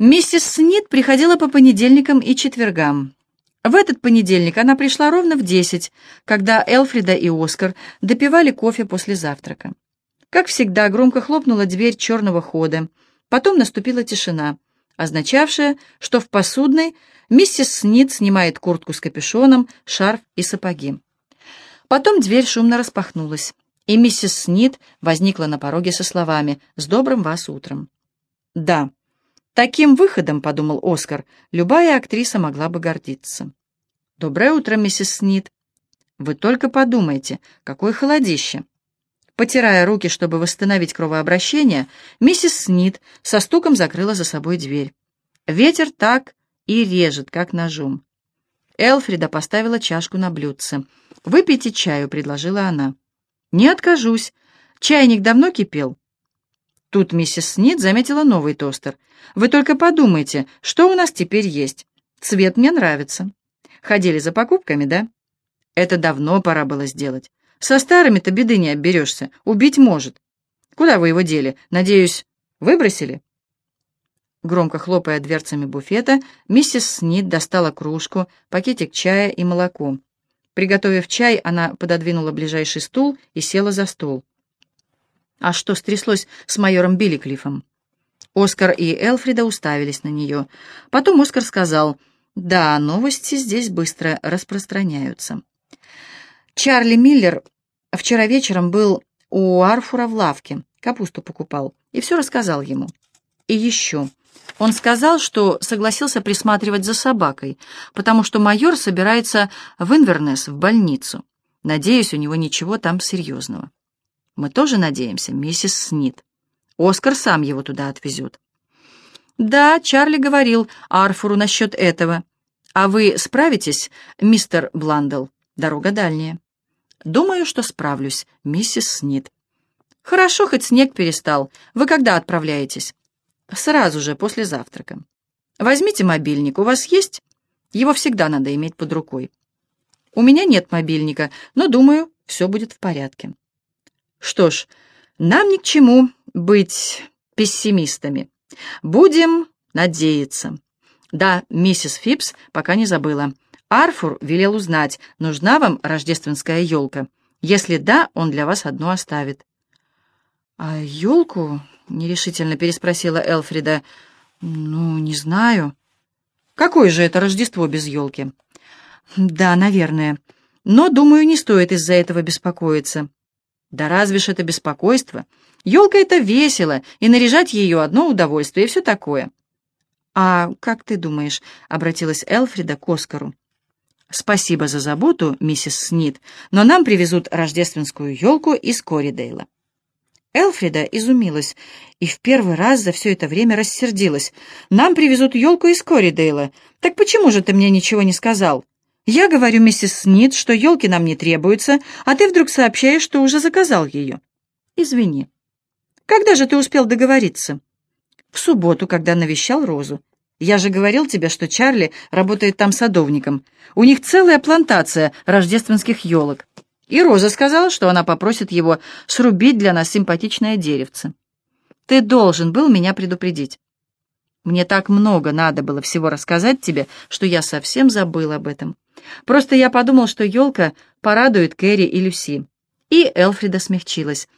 Миссис Снит приходила по понедельникам и четвергам. В этот понедельник она пришла ровно в десять, когда Элфрида и Оскар допивали кофе после завтрака. Как всегда, громко хлопнула дверь черного хода. Потом наступила тишина, означавшая, что в посудной миссис Снит снимает куртку с капюшоном, шарф и сапоги. Потом дверь шумно распахнулась, и миссис Снит возникла на пороге со словами «С добрым вас утром». «Да, Таким выходом, — подумал Оскар, — любая актриса могла бы гордиться. «Доброе утро, миссис Снит. Вы только подумайте, какое холодище!» Потирая руки, чтобы восстановить кровообращение, миссис Снит со стуком закрыла за собой дверь. Ветер так и режет, как ножом. Элфрида поставила чашку на блюдце. «Выпейте чаю», — предложила она. «Не откажусь. Чайник давно кипел?» Тут миссис Снит заметила новый тостер. «Вы только подумайте, что у нас теперь есть. Цвет мне нравится. Ходили за покупками, да? Это давно пора было сделать. Со старыми-то беды не обберешься. Убить может. Куда вы его дели? Надеюсь, выбросили?» Громко хлопая дверцами буфета, миссис Снит достала кружку, пакетик чая и молоко. Приготовив чай, она пододвинула ближайший стул и села за стол. А что стряслось с майором Билликлифом? Оскар и Элфрида уставились на нее. Потом Оскар сказал, «Да, новости здесь быстро распространяются». Чарли Миллер вчера вечером был у Арфура в лавке, капусту покупал, и все рассказал ему. И еще. Он сказал, что согласился присматривать за собакой, потому что майор собирается в Инвернес, в больницу. Надеюсь, у него ничего там серьезного. Мы тоже надеемся, миссис Снит. Оскар сам его туда отвезет. Да, Чарли говорил Арфуру насчет этого. А вы справитесь, мистер Бландл? Дорога дальняя. Думаю, что справлюсь, миссис Снит. Хорошо, хоть снег перестал. Вы когда отправляетесь? Сразу же, после завтрака. Возьмите мобильник, у вас есть? Его всегда надо иметь под рукой. У меня нет мобильника, но, думаю, все будет в порядке. Что ж, нам ни к чему быть пессимистами. Будем надеяться. Да, миссис Фипс пока не забыла. Арфур велел узнать, нужна вам рождественская елка. Если да, он для вас одну оставит. «А елку?» — нерешительно переспросила Элфрида. «Ну, не знаю». «Какое же это Рождество без елки?» «Да, наверное. Но, думаю, не стоит из-за этого беспокоиться. Да разве ж это беспокойство? Елка — это весело, и наряжать ее одно удовольствие, и все такое. «А как ты думаешь?» — обратилась Элфрида к Оскару. «Спасибо за заботу, миссис Снит, но нам привезут рождественскую елку из Коридейла». Элфрида изумилась и в первый раз за все это время рассердилась. «Нам привезут елку из Коридейла. Так почему же ты мне ничего не сказал?» Я говорю миссис Снит, что елки нам не требуются, а ты вдруг сообщаешь, что уже заказал ее. Извини. Когда же ты успел договориться? В субботу, когда навещал Розу. Я же говорил тебе, что Чарли работает там садовником. У них целая плантация рождественских елок. И Роза сказала, что она попросит его срубить для нас симпатичное деревце. Ты должен был меня предупредить. Мне так много надо было всего рассказать тебе, что я совсем забыл об этом. Просто я подумал, что елка порадует Кэрри и Люси. И Элфрида смягчилась.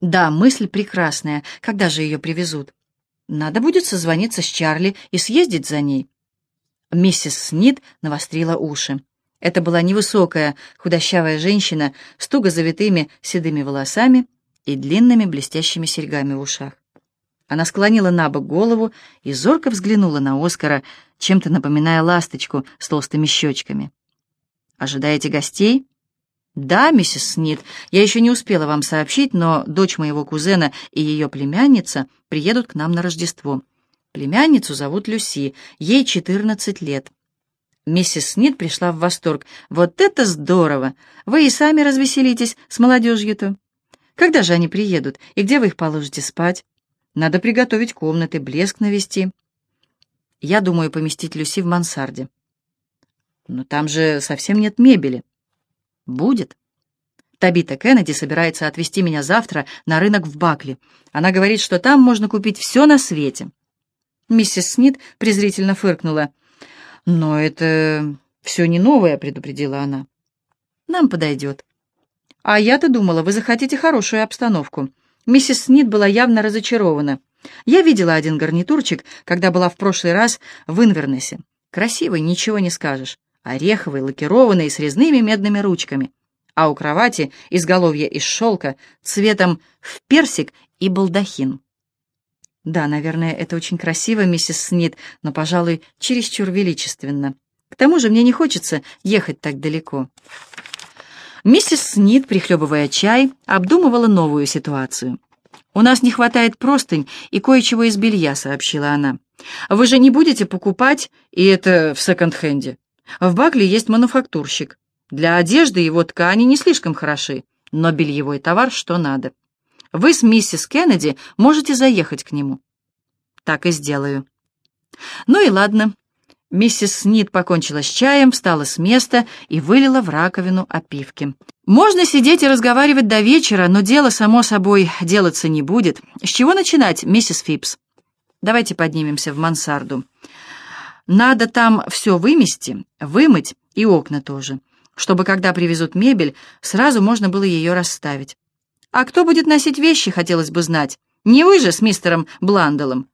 Да, мысль прекрасная. Когда же ее привезут? Надо будет созвониться с Чарли и съездить за ней. Миссис Снит навострила уши. Это была невысокая, худощавая женщина с туго завитыми седыми волосами и длинными блестящими серьгами в ушах. Она склонила на бок голову и зорко взглянула на Оскара, чем-то напоминая ласточку с толстыми щечками. «Ожидаете гостей?» «Да, миссис Снит, я еще не успела вам сообщить, но дочь моего кузена и ее племянница приедут к нам на Рождество. Племянницу зовут Люси, ей 14 лет». Миссис Снит пришла в восторг. «Вот это здорово! Вы и сами развеселитесь с молодежью-то. Когда же они приедут, и где вы их положите спать?» Надо приготовить комнаты, блеск навести. Я думаю поместить Люси в мансарде. Но там же совсем нет мебели. Будет. Табита Кеннеди собирается отвезти меня завтра на рынок в Бакли. Она говорит, что там можно купить все на свете. Миссис Снит презрительно фыркнула. «Но это все не новое», — предупредила она. «Нам подойдет». «А я-то думала, вы захотите хорошую обстановку». Миссис Снит была явно разочарована. «Я видела один гарнитурчик, когда была в прошлый раз в Инвернесе. Красивый, ничего не скажешь. Ореховый, лакированный, с резными медными ручками. А у кровати изголовье из шелка, цветом в персик и балдахин. Да, наверное, это очень красиво, миссис Снит, но, пожалуй, чересчур величественно. К тому же мне не хочется ехать так далеко. Миссис Снит, прихлебывая чай, обдумывала новую ситуацию. «У нас не хватает простынь и кое-чего из белья», — сообщила она. «Вы же не будете покупать, и это в секонд-хенде. В Бакли есть мануфактурщик. Для одежды его ткани не слишком хороши, но бельевой товар что надо. Вы с миссис Кеннеди можете заехать к нему». «Так и сделаю». «Ну и ладно. Миссис Снит покончила с чаем, встала с места и вылила в раковину опивки. «Можно сидеть и разговаривать до вечера, но дело, само собой, делаться не будет. С чего начинать, миссис Фипс? Давайте поднимемся в мансарду. Надо там все вымести, вымыть и окна тоже, чтобы, когда привезут мебель, сразу можно было ее расставить. А кто будет носить вещи, хотелось бы знать. Не вы же с мистером Бланделом.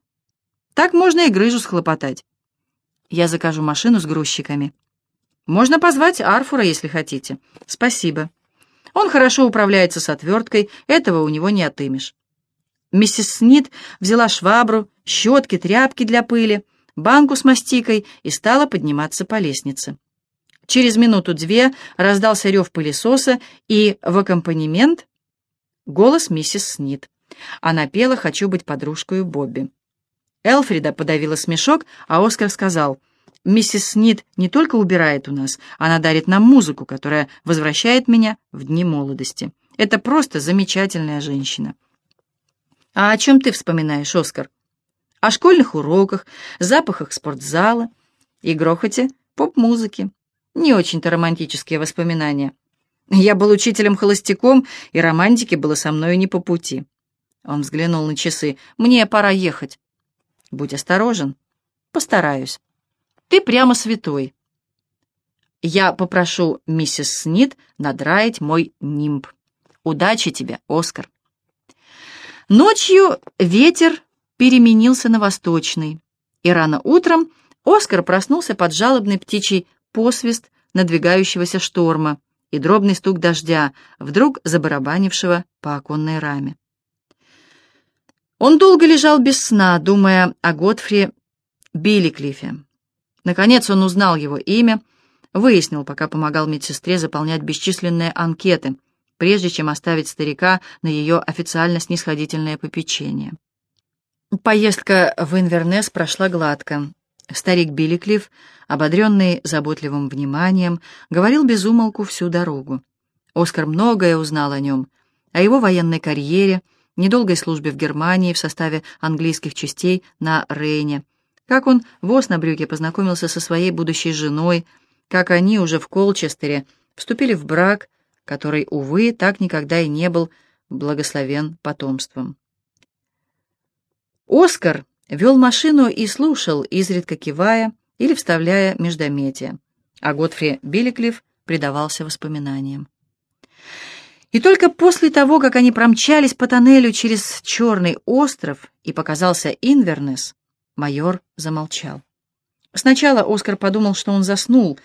Так можно и грыжу схлопотать. Я закажу машину с грузчиками. Можно позвать Арфура, если хотите. Спасибо. Он хорошо управляется с отверткой, этого у него не отымешь. Миссис Снит взяла швабру, щетки, тряпки для пыли, банку с мастикой и стала подниматься по лестнице. Через минуту-две раздался рев пылесоса и в аккомпанемент голос миссис Снит. Она пела «Хочу быть подружкой Бобби». Элфрида подавила смешок, а Оскар сказал, «Миссис Снит не только убирает у нас, она дарит нам музыку, которая возвращает меня в дни молодости. Это просто замечательная женщина». «А о чем ты вспоминаешь, Оскар?» «О школьных уроках, запахах спортзала и грохоте поп-музыки. Не очень-то романтические воспоминания. Я был учителем-холостяком, и романтики было со мною не по пути». Он взглянул на часы. «Мне пора ехать». Будь осторожен. Постараюсь. Ты прямо святой. Я попрошу миссис Снит надраить мой нимб. Удачи тебе, Оскар. Ночью ветер переменился на восточный, и рано утром Оскар проснулся под жалобный птичий посвист надвигающегося шторма и дробный стук дождя, вдруг забарабанившего по оконной раме. Он долго лежал без сна, думая о Готфри Билликлифе. Наконец он узнал его имя, выяснил, пока помогал медсестре заполнять бесчисленные анкеты, прежде чем оставить старика на ее официально снисходительное попечение. Поездка в Инвернес прошла гладко. Старик Билликлифф, ободренный заботливым вниманием, говорил без умолку всю дорогу. Оскар многое узнал о нем, о его военной карьере, недолгой службе в Германии в составе английских частей на Рейне, как он в Оснабрюке познакомился со своей будущей женой, как они уже в Колчестере вступили в брак, который, увы, так никогда и не был благословен потомством. Оскар вел машину и слушал, изредка кивая или вставляя междометия, а Готфри Билликлифф предавался воспоминаниям. И только после того, как они промчались по тоннелю через Черный остров и показался Инвернес, майор замолчал. Сначала Оскар подумал, что он заснул,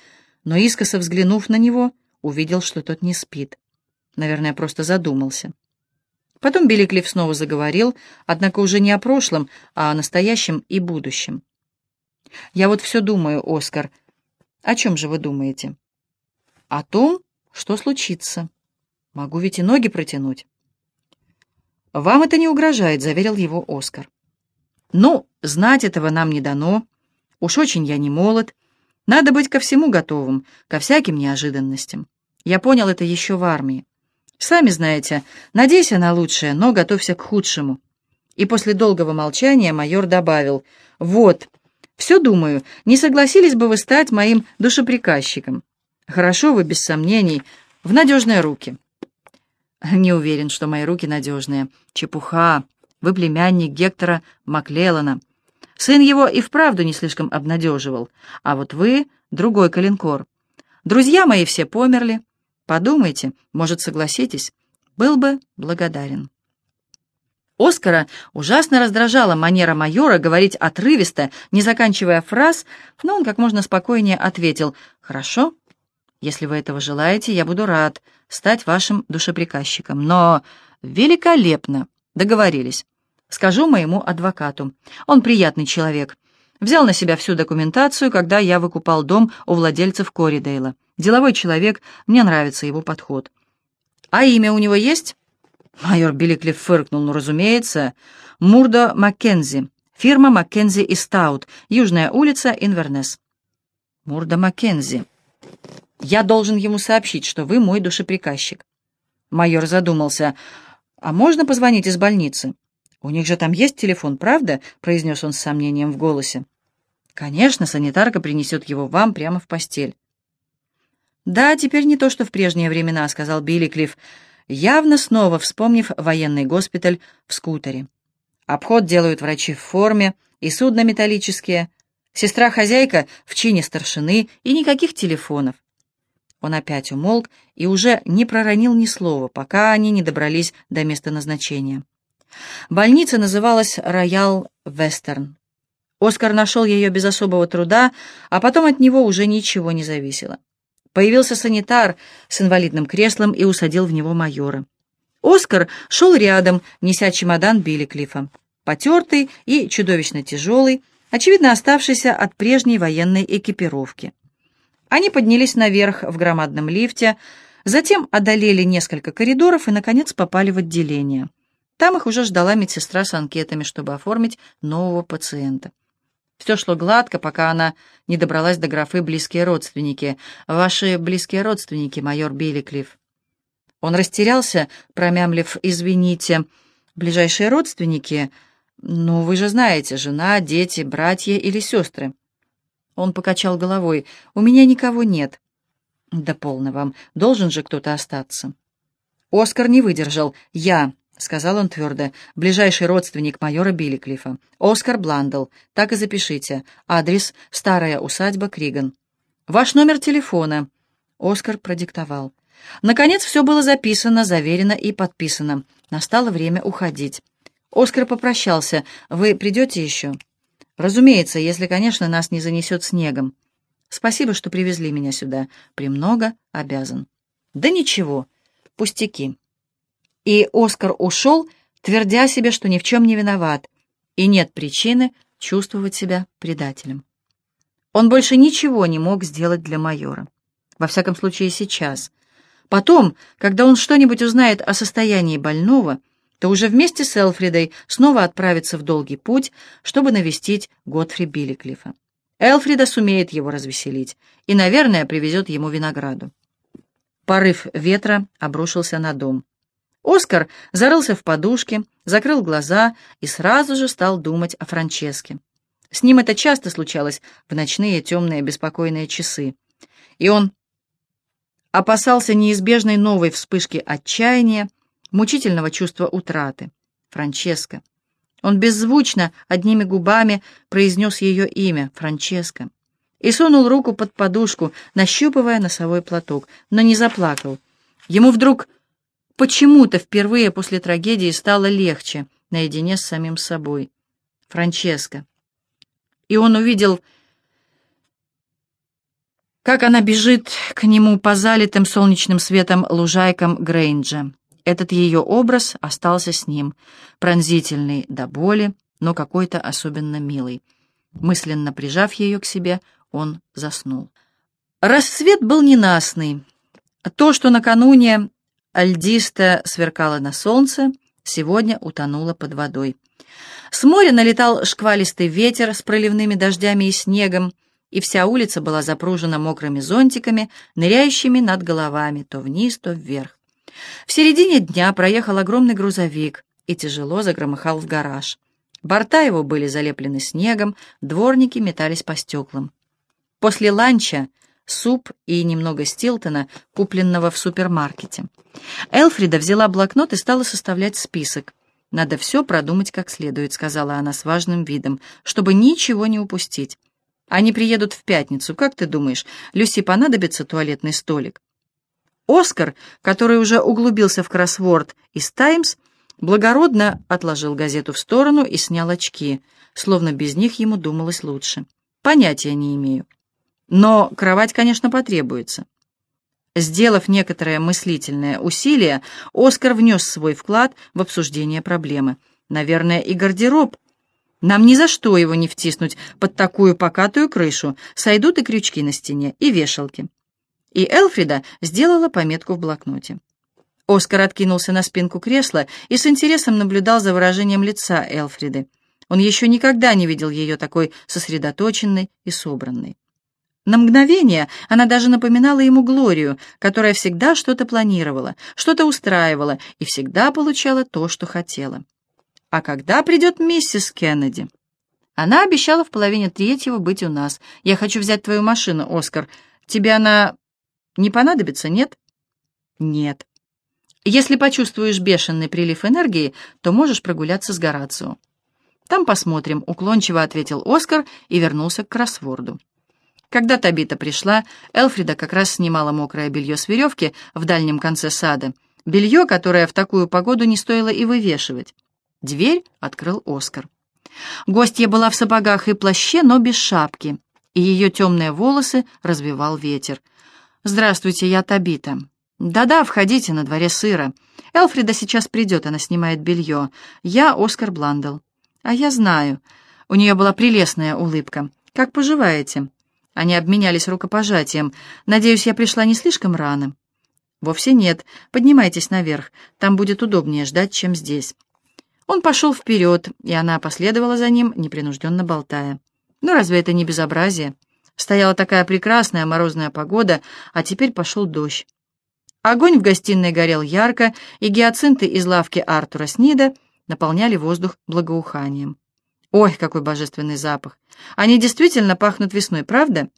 но искоса взглянув на него, увидел, что тот не спит. Наверное, просто задумался. Потом Билли снова заговорил, однако уже не о прошлом, а о настоящем и будущем. «Я вот все думаю, Оскар. О чем же вы думаете?» «О том, что случится». Могу ведь и ноги протянуть. «Вам это не угрожает», — заверил его Оскар. «Ну, знать этого нам не дано. Уж очень я не молод. Надо быть ко всему готовым, ко всяким неожиданностям. Я понял это еще в армии. Сами знаете, надейся на лучшее, но готовься к худшему». И после долгого молчания майор добавил, «Вот, все думаю, не согласились бы вы стать моим душеприказчиком. Хорошо вы, без сомнений, в надежные руки». Не уверен, что мои руки надежные. Чепуха. Вы племянник Гектора Маклеллана. Сын его и вправду не слишком обнадеживал, а вот вы — другой калинкор. Друзья мои все померли. Подумайте, может, согласитесь, был бы благодарен. Оскара ужасно раздражала манера майора говорить отрывисто, не заканчивая фраз, но он как можно спокойнее ответил «Хорошо, если вы этого желаете, я буду рад стать вашим душеприказчиком. Но великолепно, договорились. Скажу моему адвокату. Он приятный человек. Взял на себя всю документацию, когда я выкупал дом у владельцев Коридейла. Деловой человек, мне нравится его подход. А имя у него есть? Майор Билликлифф фыркнул. Ну, разумеется, Мурдо Маккензи. Фирма Маккензи и Стаут. Южная улица, Инвернес. Мурдо Маккензи. Я должен ему сообщить, что вы мой душеприказчик. Майор задумался. А можно позвонить из больницы? У них же там есть телефон, правда? произнес он с сомнением в голосе. Конечно, санитарка принесет его вам прямо в постель. «Да, теперь не то, что в прежние времена», — сказал Билли Клифф, явно снова вспомнив военный госпиталь в скутере. Обход делают врачи в форме и судно металлические. Сестра-хозяйка в чине старшины и никаких телефонов. Он опять умолк и уже не проронил ни слова, пока они не добрались до места назначения. Больница называлась «Роял Вестерн». Оскар нашел ее без особого труда, а потом от него уже ничего не зависело. Появился санитар с инвалидным креслом и усадил в него майора. Оскар шел рядом, неся чемодан Билли Клиффа. Потертый и чудовищно тяжелый, очевидно оставшийся от прежней военной экипировки. Они поднялись наверх в громадном лифте, затем одолели несколько коридоров и, наконец, попали в отделение. Там их уже ждала медсестра с анкетами, чтобы оформить нового пациента. Все шло гладко, пока она не добралась до графы «близкие родственники». «Ваши близкие родственники, майор Билликлифф». Он растерялся, промямлив «извините». «Ближайшие родственники? Ну, вы же знаете, жена, дети, братья или сестры». Он покачал головой. «У меня никого нет». «Да полно вам. Должен же кто-то остаться». Оскар не выдержал. «Я. — сказал он твердо, — ближайший родственник майора Билликлифа. Оскар Бландл. Так и запишите. Адрес — старая усадьба Криган. Ваш номер телефона. Оскар продиктовал. Наконец все было записано, заверено и подписано. Настало время уходить. Оскар попрощался. «Вы придете еще?» «Разумеется, если, конечно, нас не занесет снегом. Спасибо, что привезли меня сюда. Премного обязан». «Да ничего. Пустяки». И Оскар ушел, твердя себе, что ни в чем не виноват, и нет причины чувствовать себя предателем. Он больше ничего не мог сделать для майора. Во всяком случае, сейчас. Потом, когда он что-нибудь узнает о состоянии больного, то уже вместе с Элфридой снова отправится в долгий путь, чтобы навестить Готфри Билликлифа. Элфрида сумеет его развеселить и, наверное, привезет ему винограду. Порыв ветра обрушился на дом. Оскар зарылся в подушке, закрыл глаза и сразу же стал думать о Франческе. С ним это часто случалось в ночные темные беспокойные часы. И он опасался неизбежной новой вспышки отчаяния, мучительного чувства утраты. Франческа. Он беззвучно, одними губами произнес ее имя, Франческа, и сунул руку под подушку, нащупывая носовой платок, но не заплакал. Ему вдруг Почему-то впервые после трагедии стало легче наедине с самим собой. Франческа. И он увидел, как она бежит к нему по залитым солнечным светом лужайкам Грейнджа. Этот ее образ остался с ним, пронзительный до боли, но какой-то особенно милый. Мысленно прижав ее к себе, он заснул. Рассвет был ненастный. То, что накануне Альдиста сверкала на солнце, сегодня утонула под водой. С моря налетал шквалистый ветер с проливными дождями и снегом, и вся улица была запружена мокрыми зонтиками, ныряющими над головами, то вниз, то вверх. В середине дня проехал огромный грузовик и тяжело загромыхал в гараж. Борта его были залеплены снегом, дворники метались по стеклам. После ланча суп и немного Стилтона, купленного в супермаркете. Элфрида взяла блокнот и стала составлять список. «Надо все продумать как следует», — сказала она с важным видом, «чтобы ничего не упустить. Они приедут в пятницу. Как ты думаешь, Люси понадобится туалетный столик?» Оскар, который уже углубился в кроссворд из «Таймс», благородно отложил газету в сторону и снял очки, словно без них ему думалось лучше. «Понятия не имею. Но кровать, конечно, потребуется». Сделав некоторое мыслительное усилие, Оскар внес свой вклад в обсуждение проблемы. Наверное, и гардероб. Нам ни за что его не втиснуть под такую покатую крышу. Сойдут и крючки на стене, и вешалки. И Элфрида сделала пометку в блокноте. Оскар откинулся на спинку кресла и с интересом наблюдал за выражением лица Элфриды. Он еще никогда не видел ее такой сосредоточенной и собранной. На мгновение она даже напоминала ему Глорию, которая всегда что-то планировала, что-то устраивала и всегда получала то, что хотела. «А когда придет миссис Кеннеди?» «Она обещала в половине третьего быть у нас. Я хочу взять твою машину, Оскар. Тебе она не понадобится, нет?» «Нет. Если почувствуешь бешеный прилив энергии, то можешь прогуляться с Горацио». «Там посмотрим», — уклончиво ответил Оскар и вернулся к кроссворду. Когда Табита пришла, Элфрида как раз снимала мокрое белье с веревки в дальнем конце сада, белье, которое в такую погоду не стоило и вывешивать. Дверь открыл Оскар. Гостья была в сапогах и плаще, но без шапки, и ее темные волосы развивал ветер. «Здравствуйте, я Табита». «Да-да, входите, на дворе сыро. Элфрида сейчас придет, она снимает белье. Я Оскар Бландл». «А я знаю». У нее была прелестная улыбка. «Как поживаете?» Они обменялись рукопожатием. «Надеюсь, я пришла не слишком рано?» «Вовсе нет. Поднимайтесь наверх. Там будет удобнее ждать, чем здесь». Он пошел вперед, и она последовала за ним, непринужденно болтая. «Ну разве это не безобразие?» Стояла такая прекрасная морозная погода, а теперь пошел дождь. Огонь в гостиной горел ярко, и гиацинты из лавки Артура Снида наполняли воздух благоуханием. Ой, какой божественный запах! Они действительно пахнут весной, правда?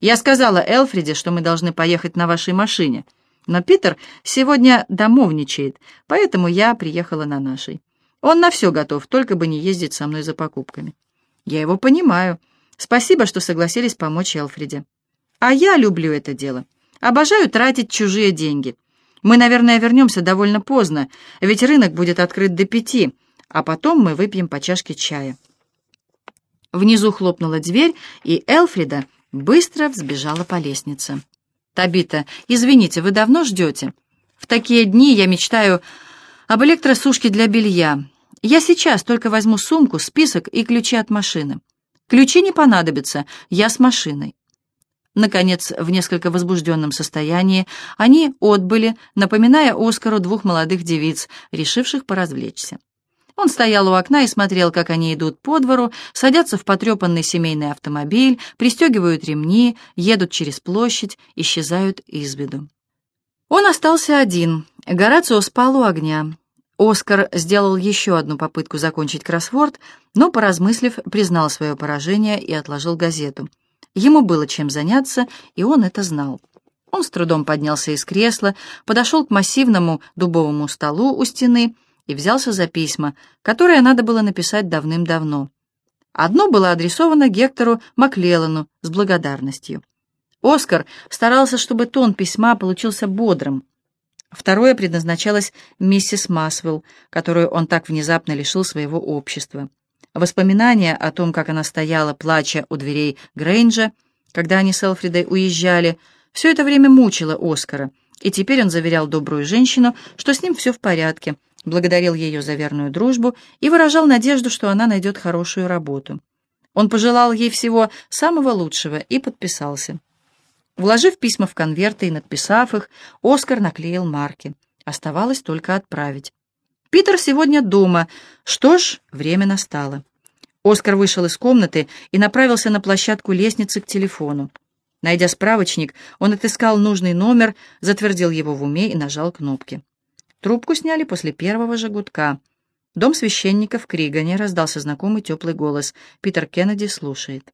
Я сказала Элфриде, что мы должны поехать на вашей машине, но Питер сегодня домовничает, поэтому я приехала на нашей. Он на все готов, только бы не ездить со мной за покупками. Я его понимаю. Спасибо, что согласились помочь Элфриде. А я люблю это дело. Обожаю тратить чужие деньги. Мы, наверное, вернемся довольно поздно, ведь рынок будет открыт до пяти, а потом мы выпьем по чашке чая. Внизу хлопнула дверь, и Элфрида быстро взбежала по лестнице. «Табита, извините, вы давно ждете? В такие дни я мечтаю об электросушке для белья. Я сейчас только возьму сумку, список и ключи от машины. Ключи не понадобятся, я с машиной». Наконец, в несколько возбужденном состоянии, они отбыли, напоминая Оскару двух молодых девиц, решивших поразвлечься. Он стоял у окна и смотрел, как они идут по двору, садятся в потрепанный семейный автомобиль, пристегивают ремни, едут через площадь, исчезают из виду. Он остался один. Горацио спал у огня. Оскар сделал еще одну попытку закончить кроссворд, но, поразмыслив, признал свое поражение и отложил газету. Ему было чем заняться, и он это знал. Он с трудом поднялся из кресла, подошел к массивному дубовому столу у стены и взялся за письма, которые надо было написать давным-давно. Одно было адресовано Гектору Маклеллану с благодарностью. Оскар старался, чтобы тон письма получился бодрым. Второе предназначалось миссис Масвелл, которую он так внезапно лишил своего общества. Воспоминания о том, как она стояла, плача у дверей Грейнджа, когда они с Элфридой уезжали, все это время мучило Оскара, и теперь он заверял добрую женщину, что с ним все в порядке, благодарил ее за верную дружбу и выражал надежду, что она найдет хорошую работу. Он пожелал ей всего самого лучшего и подписался. Вложив письма в конверты и надписав их, Оскар наклеил марки. Оставалось только отправить. Питер сегодня дома. Что ж, время настало. Оскар вышел из комнаты и направился на площадку лестницы к телефону. Найдя справочник, он отыскал нужный номер, затвердил его в уме и нажал кнопки. Трубку сняли после первого же гудка. Дом священника в Кригане раздался знакомый теплый голос. Питер Кеннеди слушает.